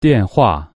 电话